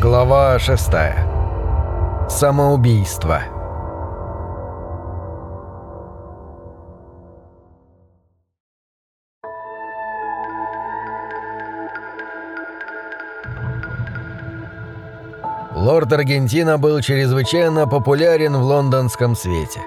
Глава 6. Самоубийство. Лорд Аргентина был чрезвычайно популярен в лондонском свете.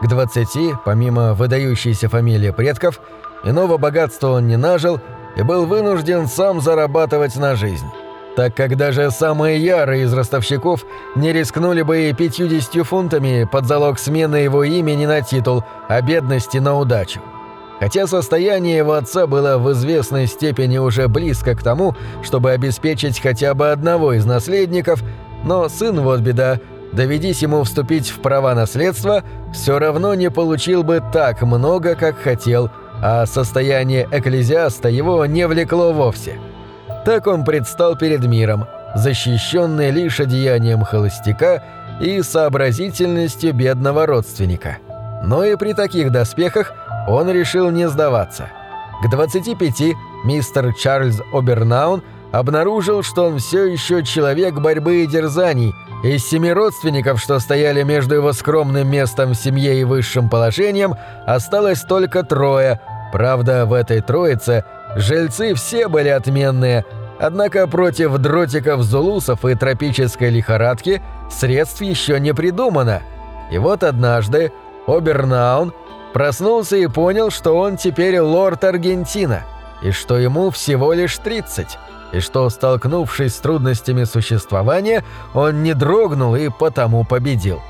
К 20, помимо выдающейся фамилии предков, иного богатства он не нажил и был вынужден сам зарабатывать на жизнь так как даже самые ярые из ростовщиков не рискнули бы и 50 фунтами под залог смены его имени на титул, а бедности на удачу. Хотя состояние его отца было в известной степени уже близко к тому, чтобы обеспечить хотя бы одного из наследников, но сын вот беда, доведись ему вступить в права наследства, все равно не получил бы так много, как хотел, а состояние экклезиаста его не влекло вовсе. Так он предстал перед миром, защищенный лишь одеянием холостяка и сообразительностью бедного родственника. Но и при таких доспехах он решил не сдаваться. К 25 мистер Чарльз Обернаун обнаружил, что он все еще человек борьбы и дерзаний, из семи родственников, что стояли между его скромным местом в семье и высшим положением, осталось только трое. Правда, в этой троице Жильцы все были отменные, однако против дротиков-зулусов и тропической лихорадки средств еще не придумано. И вот однажды Обернаун проснулся и понял, что он теперь лорд Аргентина, и что ему всего лишь 30, и что, столкнувшись с трудностями существования, он не дрогнул и потому победил.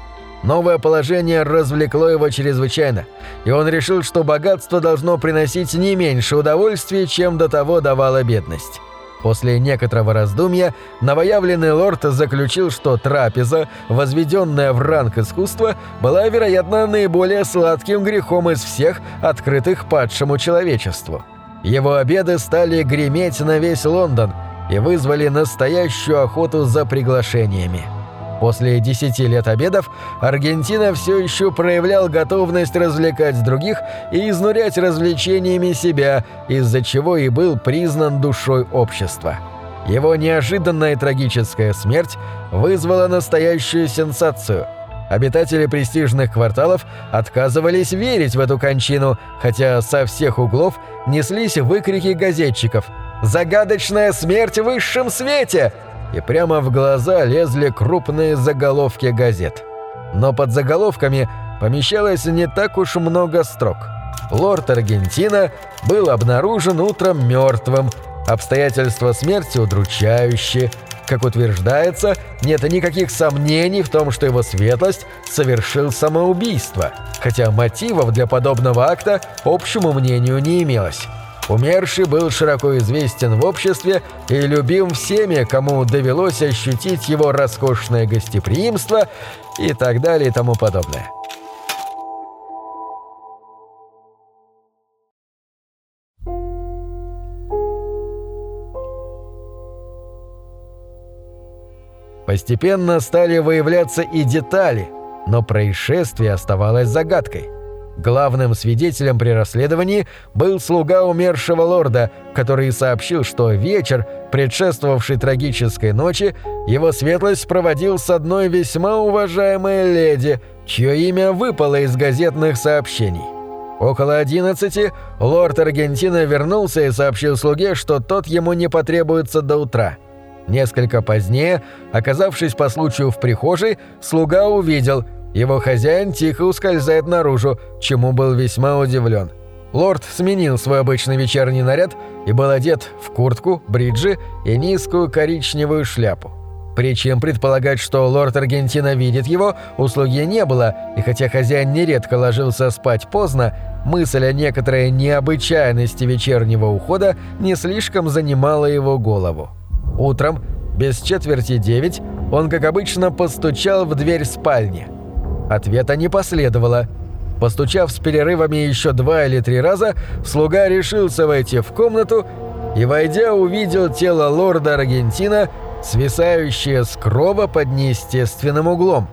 Новое положение развлекло его чрезвычайно, и он решил, что богатство должно приносить не меньше удовольствия, чем до того давала бедность. После некоторого раздумья новоявленный лорд заключил, что трапеза, возведенная в ранг искусства, была, вероятно, наиболее сладким грехом из всех, открытых падшему человечеству. Его обеды стали греметь на весь Лондон и вызвали настоящую охоту за приглашениями. После десяти лет обедов Аргентина все еще проявлял готовность развлекать других и изнурять развлечениями себя, из-за чего и был признан душой общества. Его неожиданная трагическая смерть вызвала настоящую сенсацию. Обитатели престижных кварталов отказывались верить в эту кончину, хотя со всех углов неслись выкрики газетчиков «Загадочная смерть в высшем свете!» И прямо в глаза лезли крупные заголовки газет. Но под заголовками помещалось не так уж много строк. Лорд Аргентина был обнаружен утром мертвым, обстоятельства смерти удручающие. Как утверждается, нет никаких сомнений в том, что его светлость совершил самоубийство, хотя мотивов для подобного акта общему мнению не имелось. Умерший был широко известен в обществе и любим всеми, кому довелось ощутить его роскошное гостеприимство и так далее и тому подобное. Постепенно стали выявляться и детали, но происшествие оставалось загадкой – Главным свидетелем при расследовании был слуга умершего лорда, который сообщил, что вечер, предшествовавший трагической ночи, его светлость проводил с одной весьма уважаемой леди, чье имя выпало из газетных сообщений. Около одиннадцати лорд Аргентина вернулся и сообщил слуге, что тот ему не потребуется до утра. Несколько позднее, оказавшись по случаю в прихожей, слуга увидел – его хозяин тихо ускользает наружу, чему был весьма удивлен. Лорд сменил свой обычный вечерний наряд и был одет в куртку, бриджи и низкую коричневую шляпу. Причин предполагать, что лорд Аргентина видит его, услуги не было, и хотя хозяин нередко ложился спать поздно, мысль о некоторой необычайности вечернего ухода не слишком занимала его голову. Утром, без четверти девять, он, как обычно, постучал в дверь спальни – Ответа не последовало. Постучав с перерывами еще два или три раза, слуга решился войти в комнату и, войдя, увидел тело лорда Аргентина, свисающее с крова под неестественным углом.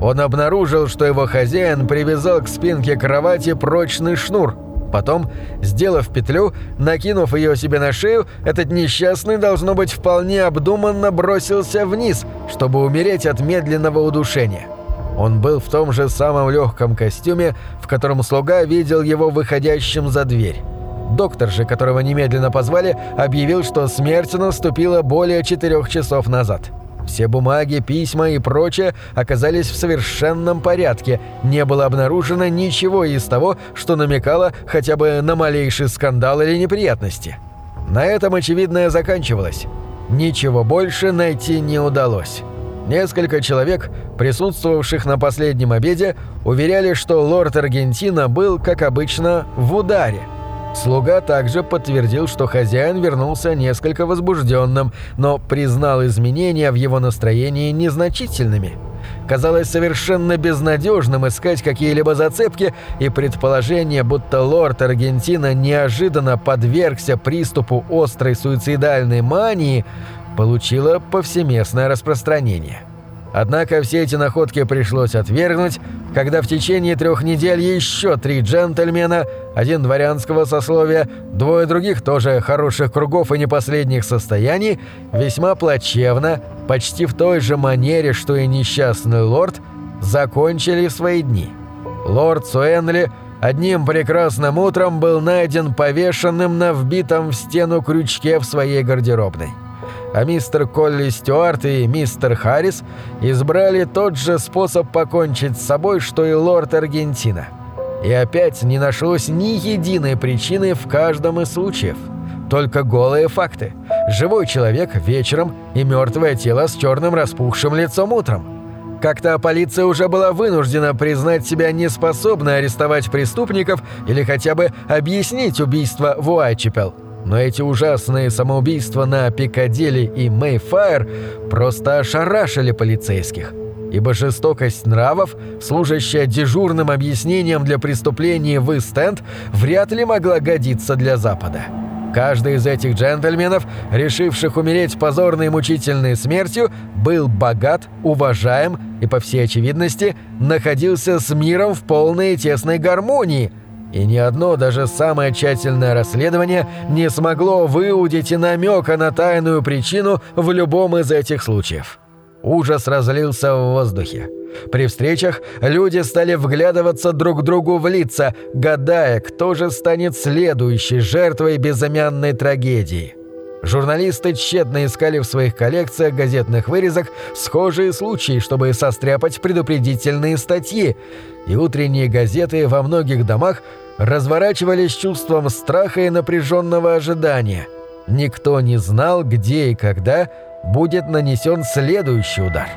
Он обнаружил, что его хозяин привязал к спинке кровати прочный шнур. Потом, сделав петлю, накинув ее себе на шею, этот несчастный, должно быть, вполне обдуманно бросился вниз, чтобы умереть от медленного удушения. Он был в том же самом легком костюме, в котором слуга видел его выходящим за дверь. Доктор же, которого немедленно позвали, объявил, что смерть наступила более четырех часов назад. Все бумаги, письма и прочее оказались в совершенном порядке. Не было обнаружено ничего из того, что намекало хотя бы на малейший скандал или неприятности. На этом очевидное заканчивалось. Ничего больше найти не удалось. Несколько человек, присутствовавших на последнем обеде, уверяли, что лорд Аргентина был, как обычно, в ударе – Слуга также подтвердил, что хозяин вернулся несколько возбужденным, но признал изменения в его настроении незначительными. Казалось совершенно безнадежным искать какие-либо зацепки и предположение, будто лорд Аргентина неожиданно подвергся приступу острой суицидальной мании, получило повсеместное распространение. Однако все эти находки пришлось отвергнуть, когда в течение трех недель еще три джентльмена, один дворянского сословия, двое других тоже хороших кругов и не последних состояний, весьма плачевно, почти в той же манере, что и несчастный лорд, закончили свои дни. Лорд Суэнли одним прекрасным утром был найден повешенным на вбитом в стену крючке в своей гардеробной а мистер Колли Стюарт и мистер Харрис избрали тот же способ покончить с собой, что и лорд Аргентина. И опять не нашлось ни единой причины в каждом из случаев. Только голые факты. Живой человек вечером и мертвое тело с черным распухшим лицом утром. Как-то полиция уже была вынуждена признать себя неспособной арестовать преступников или хотя бы объяснить убийство в Уайчепел. Но эти ужасные самоубийства на Пикадилли и Мэйфайр просто ошарашили полицейских. Ибо жестокость нравов, служащая дежурным объяснением для преступлений в Истенд, вряд ли могла годиться для Запада. Каждый из этих джентльменов, решивших умереть позорной и мучительной смертью, был богат, уважаем и, по всей очевидности, находился с миром в полной и тесной гармонии – и ни одно, даже самое тщательное расследование не смогло выудить и намека на тайную причину в любом из этих случаев. Ужас разлился в воздухе. При встречах люди стали вглядываться друг другу в лица, гадая, кто же станет следующей жертвой безымянной трагедии. Журналисты тщетно искали в своих коллекциях газетных вырезок схожие случаи, чтобы состряпать предупредительные статьи, и утренние газеты во многих домах разворачивались чувством страха и напряженного ожидания. Никто не знал, где и когда будет нанесен следующий удар.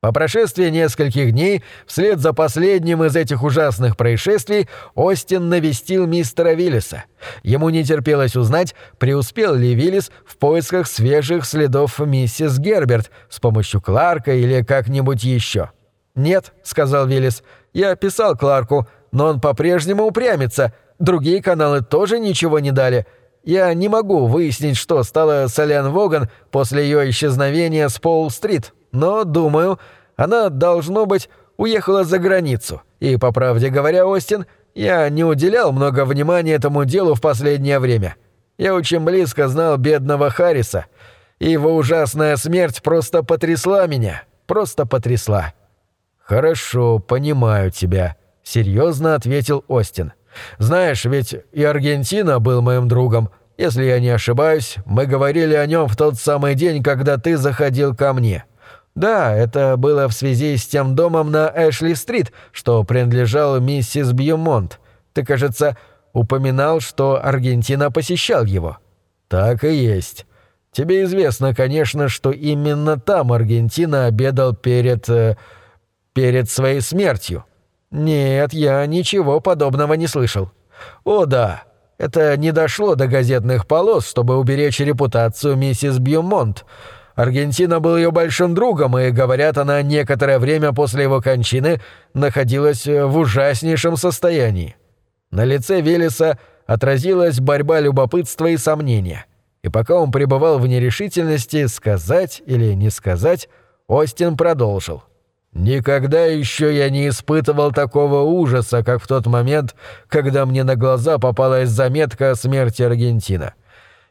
По прошествии нескольких дней, вслед за последним из этих ужасных происшествий, Остин навестил мистера Виллиса. Ему не терпелось узнать, преуспел ли Виллис в поисках свежих следов миссис Герберт с помощью Кларка или как-нибудь еще. «Нет», — сказал Виллис, — «я писал Кларку, но он по-прежнему упрямится. Другие каналы тоже ничего не дали. Я не могу выяснить, что стало с Элен Воган после ее исчезновения с Пол-стрит, но, думаю, она, должно быть, уехала за границу. И, по правде говоря, Остин, я не уделял много внимания этому делу в последнее время. Я очень близко знал бедного Харриса, его ужасная смерть просто потрясла меня, просто потрясла». «Хорошо, понимаю тебя», — серьезно ответил Остин. «Знаешь, ведь и Аргентина был моим другом. Если я не ошибаюсь, мы говорили о нем в тот самый день, когда ты заходил ко мне. Да, это было в связи с тем домом на Эшли-стрит, что принадлежал миссис Бьюмонт. Ты, кажется, упоминал, что Аргентина посещал его». «Так и есть. Тебе известно, конечно, что именно там Аргентина обедал перед...» э, перед своей смертью. Нет, я ничего подобного не слышал. О да, это не дошло до газетных полос, чтобы уберечь репутацию миссис Бьюмонт. Аргентина был ее большим другом, и, говорят, она некоторое время после его кончины находилась в ужаснейшем состоянии. На лице Велеса отразилась борьба любопытства и сомнения. И пока он пребывал в нерешительности, сказать или не сказать, Остин продолжил. Никогда еще я не испытывал такого ужаса, как в тот момент, когда мне на глаза попалась заметка о смерти Аргентина.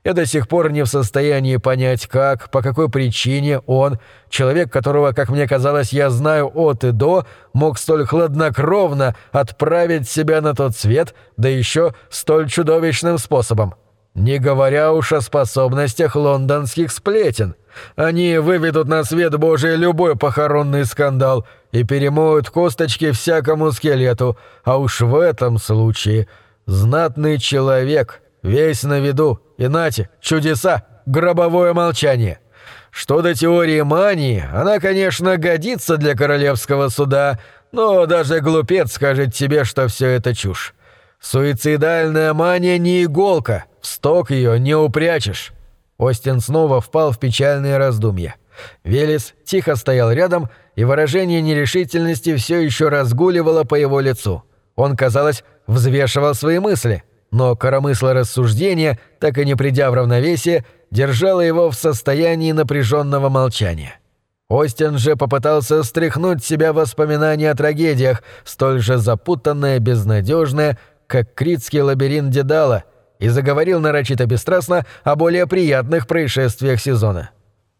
Я до сих пор не в состоянии понять, как, по какой причине он, человек, которого, как мне казалось, я знаю от и до, мог столь хладнокровно отправить себя на тот свет, да еще столь чудовищным способом. Не говоря уж о способностях лондонских сплетен. Они выведут на свет Божий любой похоронный скандал и перемоют косточки всякому скелету, а уж в этом случае знатный человек, весь на виду, иначе чудеса, гробовое молчание. Что до теории мании, она, конечно, годится для королевского суда, но даже глупец скажет тебе, что все это чушь. Суицидальная мания не иголка, в сток ее не упрячешь. Остин снова впал в печальные раздумья. Велес тихо стоял рядом, и выражение нерешительности все еще разгуливало по его лицу. Он, казалось, взвешивал свои мысли, но коромысло рассуждения, так и не придя в равновесие, держало его в состоянии напряженного молчания. Остин же попытался стряхнуть себя воспоминания о трагедиях, столь же запутанное, безнадежное, как критский лабиринт Дедала — и заговорил нарочито бесстрастно о более приятных происшествиях сезона.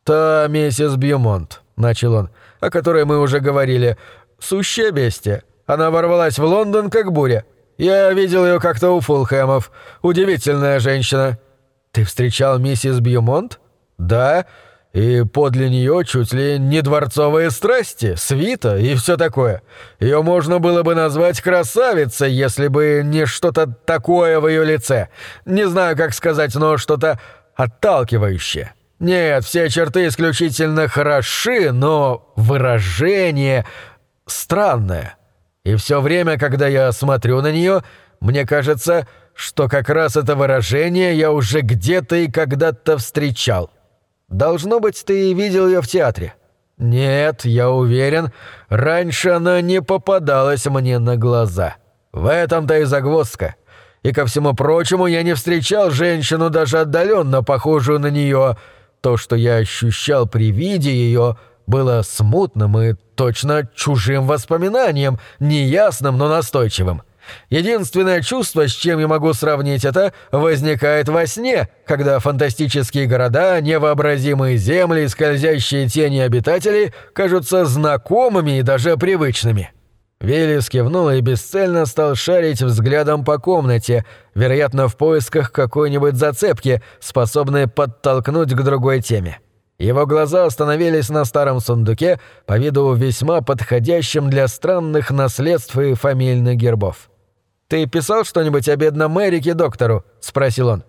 «Та миссис Бьюмонт», — начал он, — «о которой мы уже говорили, сущее бестия. Она ворвалась в Лондон, как буря. Я видел ее как-то у Фулхэмов. Удивительная женщина». «Ты встречал миссис Бьюмонт?» «Да и подле нее чуть ли не дворцовые страсти, свита и все такое. Ее можно было бы назвать красавицей, если бы не что-то такое в ее лице. Не знаю, как сказать, но что-то отталкивающее. Нет, все черты исключительно хороши, но выражение странное. И все время, когда я смотрю на нее, мне кажется, что как раз это выражение я уже где-то и когда-то встречал. Должно быть, ты видел ее в театре. Нет, я уверен, раньше она не попадалась мне на глаза. В этом-то и загвоздка. И ко всему прочему, я не встречал женщину даже отдаленно похожую на нее. То, что я ощущал при виде ее, было смутным и точно чужим воспоминанием, неясным, но настойчивым. Единственное чувство, с чем я могу сравнить это, возникает во сне, когда фантастические города, невообразимые земли и скользящие тени обитателей кажутся знакомыми и даже привычными. Велес кивнул и бесцельно стал шарить взглядом по комнате, вероятно, в поисках какой-нибудь зацепки, способной подтолкнуть к другой теме. Его глаза остановились на старом сундуке, по виду весьма подходящем для странных наследств и фамильных гербов. «Ты писал что-нибудь о бедном Эрике доктору?» — спросил он.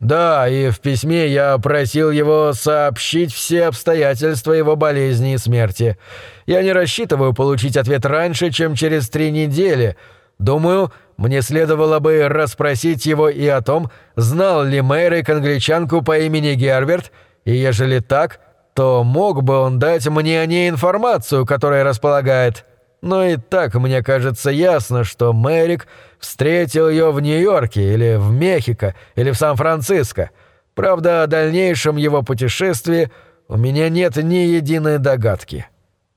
«Да, и в письме я просил его сообщить все обстоятельства его болезни и смерти. Я не рассчитываю получить ответ раньше, чем через три недели. Думаю, мне следовало бы расспросить его и о том, знал ли Мэрик англичанку по имени Герберт, и ежели так, то мог бы он дать мне о ней информацию, которой располагает». Но и так мне кажется ясно, что Мэрик встретил ее в Нью-Йорке или в Мехико или в Сан-Франциско. Правда, о дальнейшем его путешествии у меня нет ни единой догадки.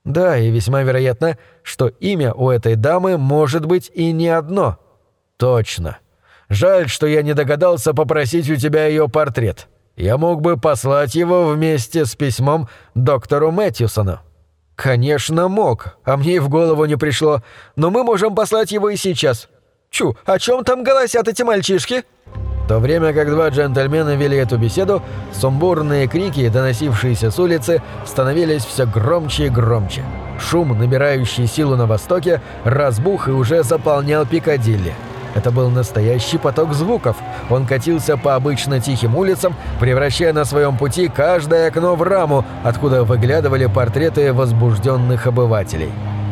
Да, и весьма вероятно, что имя у этой дамы может быть и не одно. Точно. Жаль, что я не догадался попросить у тебя ее портрет. Я мог бы послать его вместе с письмом доктору Мэтьюсону. «Конечно мог, а мне и в голову не пришло. Но мы можем послать его и сейчас. Чу, о чем там голосят эти мальчишки?» В то время как два джентльмена вели эту беседу, сумбурные крики, доносившиеся с улицы, становились все громче и громче. Шум, набирающий силу на востоке, разбух и уже заполнял Пикадилли. Это был настоящий поток звуков. Он катился по обычно тихим улицам, превращая на своем пути каждое окно в раму, откуда выглядывали портреты возбужденных обывателей.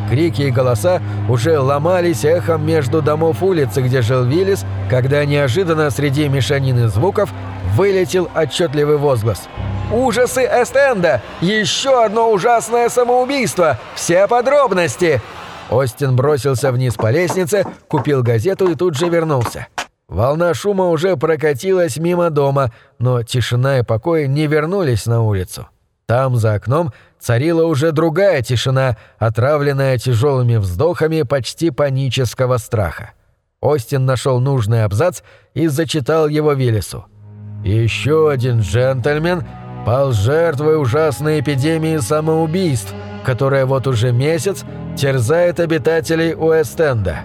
Крики и голоса уже ломались эхом между домов улицы, где жил Виллис, когда неожиданно среди мешанины звуков вылетел отчетливый возглас. «Ужасы Эстенда! Еще одно ужасное самоубийство! Все подробности!» Остин бросился вниз по лестнице, купил газету и тут же вернулся. Волна шума уже прокатилась мимо дома, но тишина и покой не вернулись на улицу. Там, за окном, царила уже другая тишина, отравленная тяжелыми вздохами почти панического страха. Остин нашел нужный абзац и зачитал его Виллису. «Еще один джентльмен пал жертвой ужасной эпидемии самоубийств, которая вот уже месяц терзает обитателей Уэст-Энда.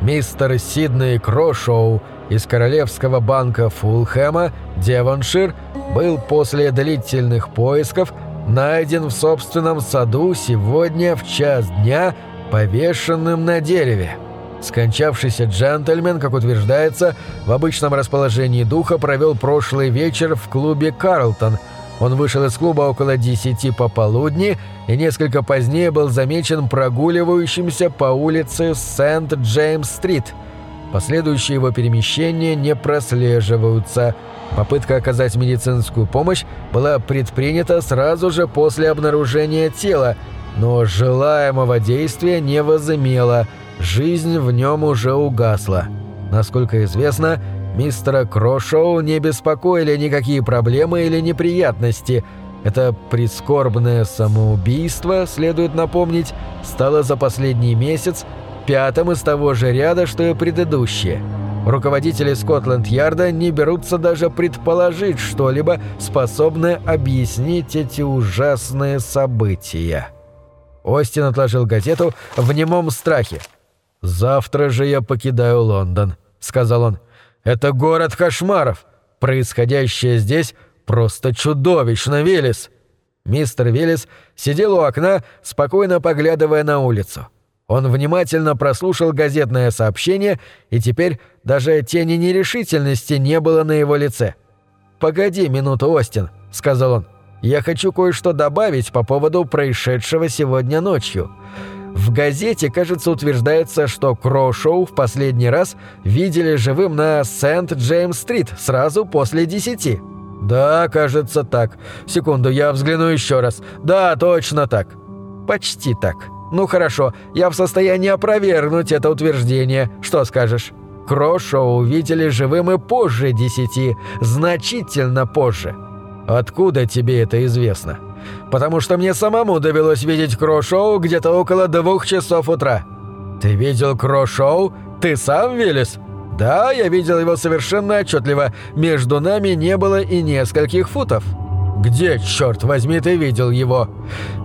Мистер Сидней Крошоу из Королевского банка Фулхэма, Девоншир, был после длительных поисков найден в собственном саду сегодня в час дня повешенным на дереве. Скончавшийся джентльмен, как утверждается, в обычном расположении духа провел прошлый вечер в клубе «Карлтон», он вышел из клуба около десяти пополудни и несколько позднее был замечен прогуливающимся по улице Сент-Джеймс-стрит. Последующие его перемещения не прослеживаются. Попытка оказать медицинскую помощь была предпринята сразу же после обнаружения тела, но желаемого действия не возымела, жизнь в нем уже угасла. Насколько известно, Мистера Крошоу не беспокоили никакие проблемы или неприятности. Это прискорбное самоубийство, следует напомнить, стало за последний месяц пятым из того же ряда, что и предыдущее. Руководители Скотланд-Ярда не берутся даже предположить что-либо, способное объяснить эти ужасные события. Остин отложил газету в немом страхе. «Завтра же я покидаю Лондон», — сказал он. Это город кошмаров. Происходящее здесь просто чудовищно, Велес. Мистер Велес сидел у окна, спокойно поглядывая на улицу. Он внимательно прослушал газетное сообщение, и теперь даже тени нерешительности не было на его лице. «Погоди минуту, Остин», — сказал он. «Я хочу кое-что добавить по поводу происшедшего сегодня ночью. В газете, кажется, утверждается, что Крошоу в последний раз видели живым на Сент-Джеймс-стрит сразу после десяти. Да, кажется так. Секунду, я взгляну еще раз. Да, точно так. Почти так. Ну хорошо, я в состоянии опровергнуть это утверждение. Что скажешь? Крошоу видели живым и позже десяти, значительно позже. Откуда тебе это известно? потому что мне самому довелось видеть Крошоу где-то около двух часов утра. Ты видел Крошоу? Ты сам, Виллис? Да, я видел его совершенно отчетливо. Между нами не было и нескольких футов. Где, черт возьми, ты видел его?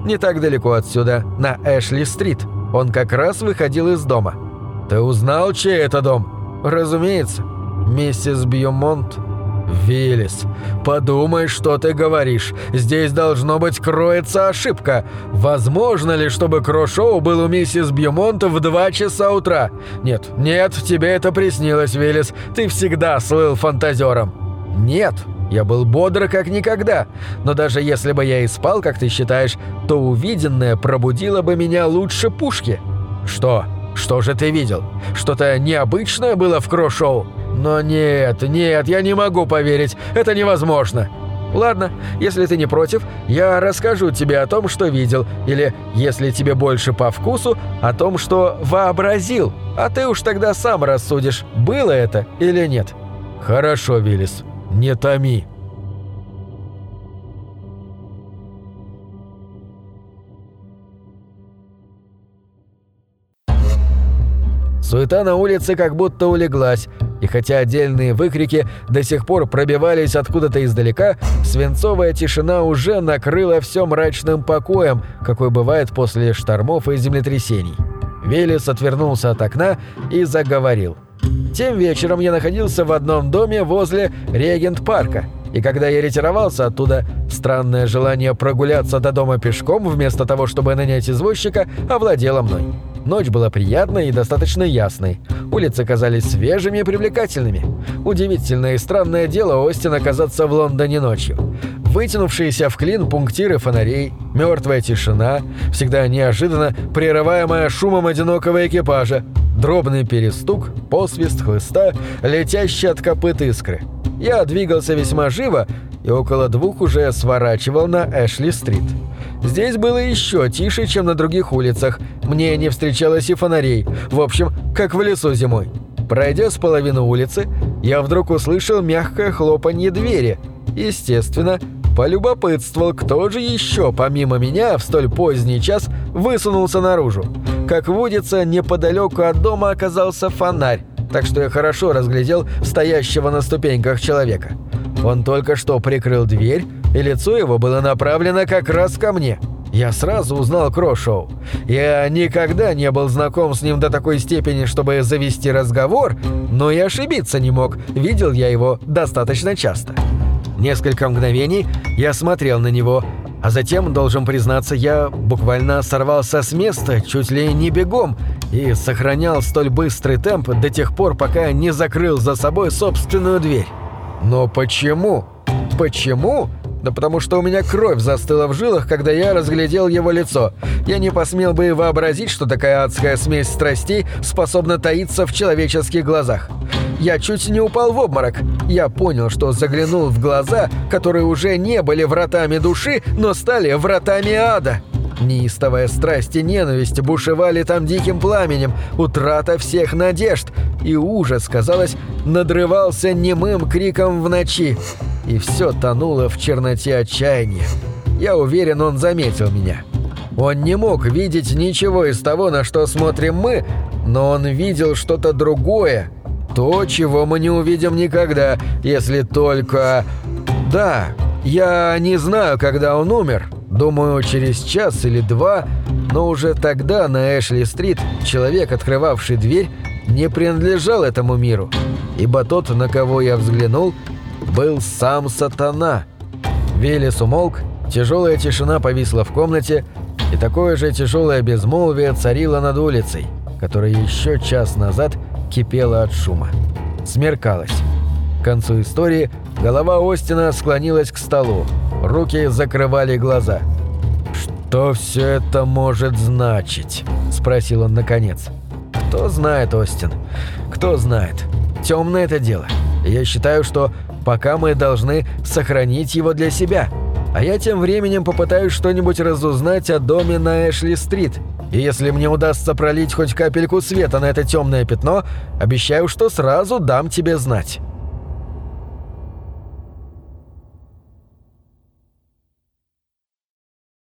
Не так далеко отсюда, на Эшли-стрит. Он как раз выходил из дома. Ты узнал, чей это дом? Разумеется, миссис Бьюмонт. «Виллис, подумай, что ты говоришь. Здесь, должно быть, кроется ошибка. Возможно ли, чтобы Крошоу был у миссис Бьюмонт в два часа утра? Нет, нет, тебе это приснилось, Виллис. Ты всегда слыл фантазером». «Нет, я был бодр как никогда. Но даже если бы я и спал, как ты считаешь, то увиденное пробудило бы меня лучше пушки». «Что? Что же ты видел? Что-то необычное было в Крошоу?» Но нет, нет, я не могу поверить, это невозможно. Ладно, если ты не против, я расскажу тебе о том, что видел, или, если тебе больше по вкусу, о том, что вообразил, а ты уж тогда сам рассудишь, было это или нет. Хорошо, Виллис, не томи. Суета на улице как будто улеглась, и хотя отдельные выкрики до сих пор пробивались откуда-то издалека, свинцовая тишина уже накрыла все мрачным покоем, какой бывает после штормов и землетрясений. Велес отвернулся от окна и заговорил. Тем вечером я находился в одном доме возле Регент-парка, и когда я ретировался оттуда, странное желание прогуляться до дома пешком вместо того, чтобы нанять извозчика, овладело мной. Ночь была приятной и достаточно ясной. Улицы казались свежими и привлекательными. Удивительное и странное дело Остин оказаться в Лондоне ночью. Вытянувшиеся в клин пунктиры фонарей, мертвая тишина, всегда неожиданно прерываемая шумом одинокого экипажа, дробный перестук, посвист хлыста, летящий от копыт искры. Я двигался весьма живо и около двух уже сворачивал на Эшли-стрит. Здесь было еще тише, чем на других улицах. Мне не встречалось и фонарей. В общем, как в лесу зимой. Пройдя с половины улицы, я вдруг услышал мягкое хлопанье двери. Естественно, полюбопытствовал, кто же еще, помимо меня, в столь поздний час высунулся наружу. Как водится, неподалеку от дома оказался фонарь, так что я хорошо разглядел стоящего на ступеньках человека. Он только что прикрыл дверь, и лицо его было направлено как раз ко мне. Я сразу узнал Крошоу. Я никогда не был знаком с ним до такой степени, чтобы завести разговор, но и ошибиться не мог, видел я его достаточно часто. Несколько мгновений я смотрел на него, а затем, должен признаться, я буквально сорвался с места, чуть ли не бегом, и сохранял столь быстрый темп до тех пор, пока не закрыл за собой собственную дверь. Но почему? Почему? Да потому что у меня кровь застыла в жилах, когда я разглядел его лицо. Я не посмел бы и вообразить, что такая адская смесь страстей способна таиться в человеческих глазах. Я чуть не упал в обморок. Я понял, что заглянул в глаза, которые уже не были вратами души, но стали вратами ада. Неистовая страсть и ненависть бушевали там диким пламенем, утрата всех надежд, и ужас, казалось, надрывался немым криком в ночи. И все тонуло в черноте отчаяния. Я уверен, он заметил меня. Он не мог видеть ничего из того, на что смотрим мы, но он видел что-то другое, то, чего мы не увидим никогда, если только... Да, я не знаю, когда он умер, думаю, через час или два, но уже тогда на Эшли-стрит человек, открывавший дверь, не принадлежал этому миру, ибо тот, на кого я взглянул, был сам сатана. Велес умолк, тяжелая тишина повисла в комнате, и такое же тяжелое безмолвие царило над улицей, которая еще час назад кипела от шума. Смеркалось. К концу истории голова Остина склонилась к столу, руки закрывали глаза. «Что все это может значить?» – спросил он наконец. «Кто знает, Остин? Кто знает? Темное это дело. Я считаю, что пока мы должны сохранить его для себя. А я тем временем попытаюсь что-нибудь разузнать о доме на Эшли-стрит. И если мне удастся пролить хоть капельку света на это темное пятно, обещаю, что сразу дам тебе знать».